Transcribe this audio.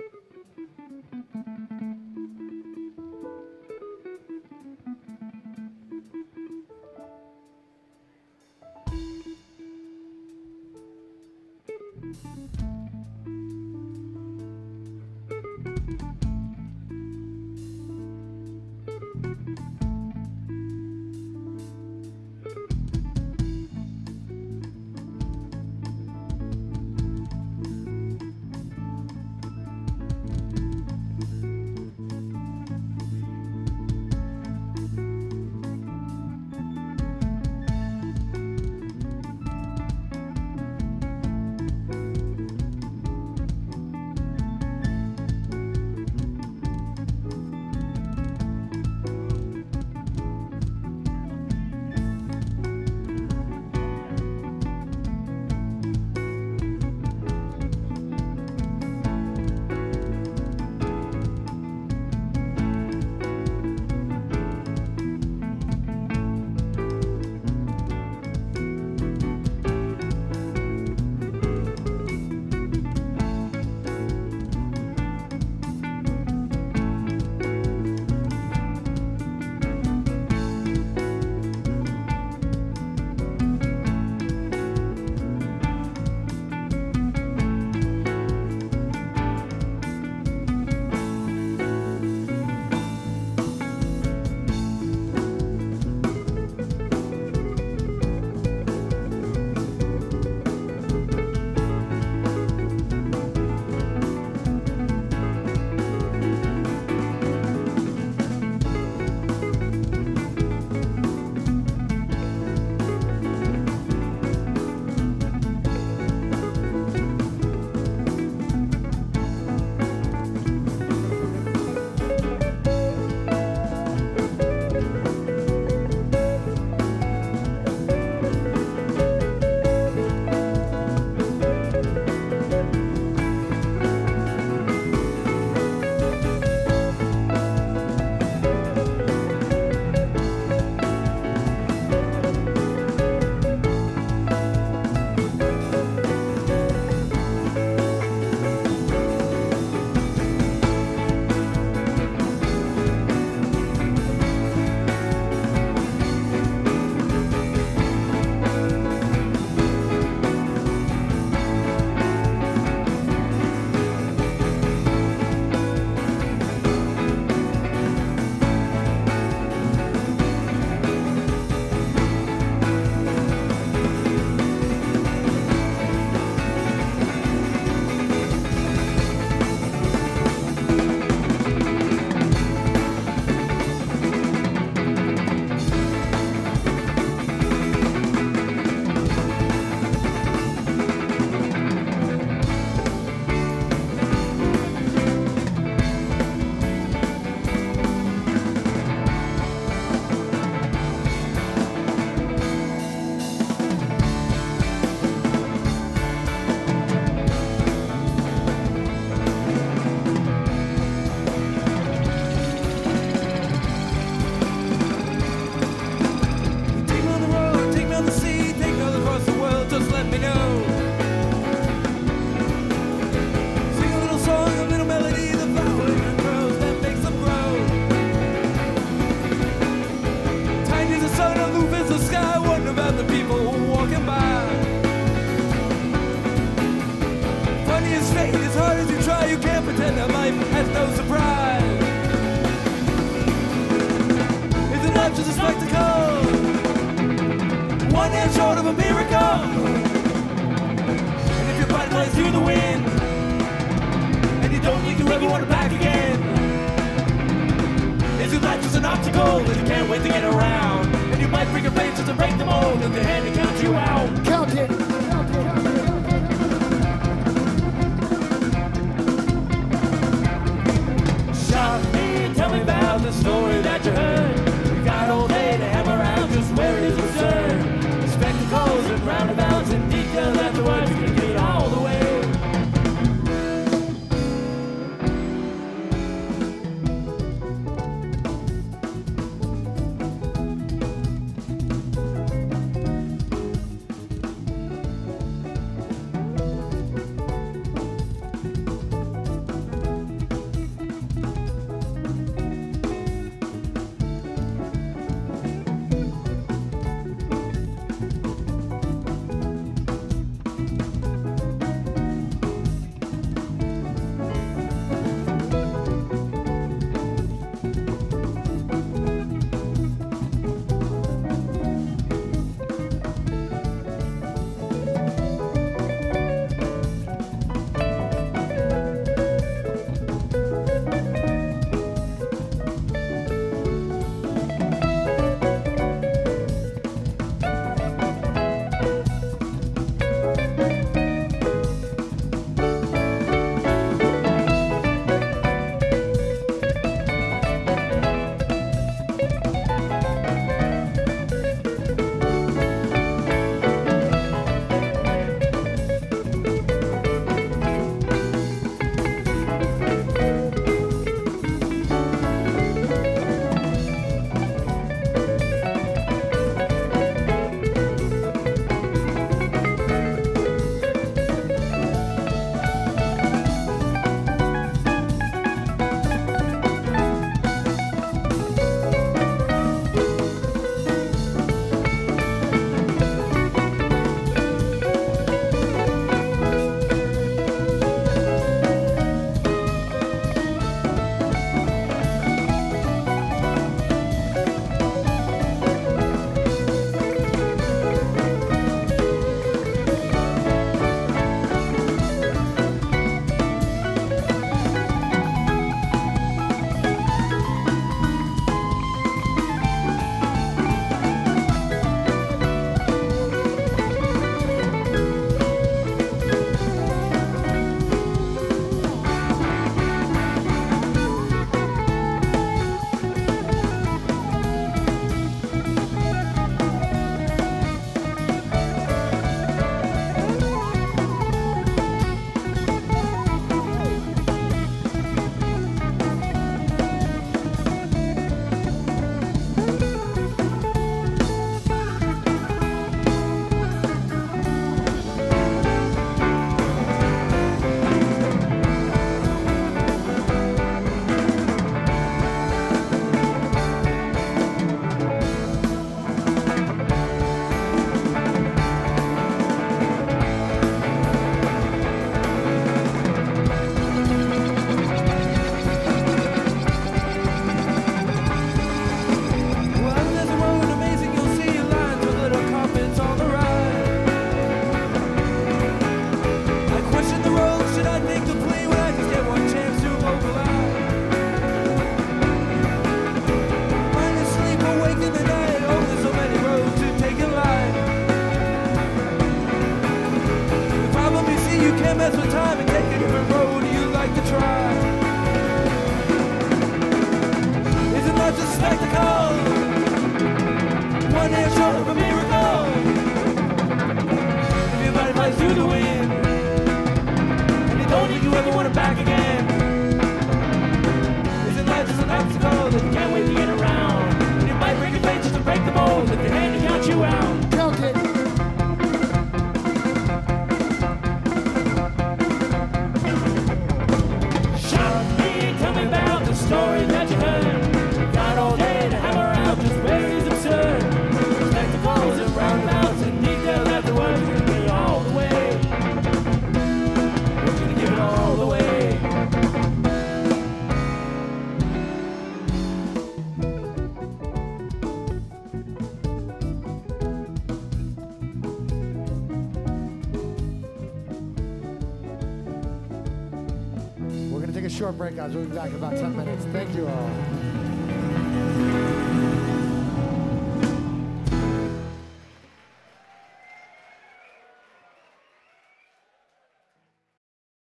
Thank you. One hand short of a miracle. And if your body flies through the wind, and you don't think you'll ever want it back again, is your life just an obstacle that you can't wait to get around? And you might bring your face just to break the mold, and the hand to count you out. Count it. Shot short break, guys. We'll be back in about 10 minutes. Thank you all.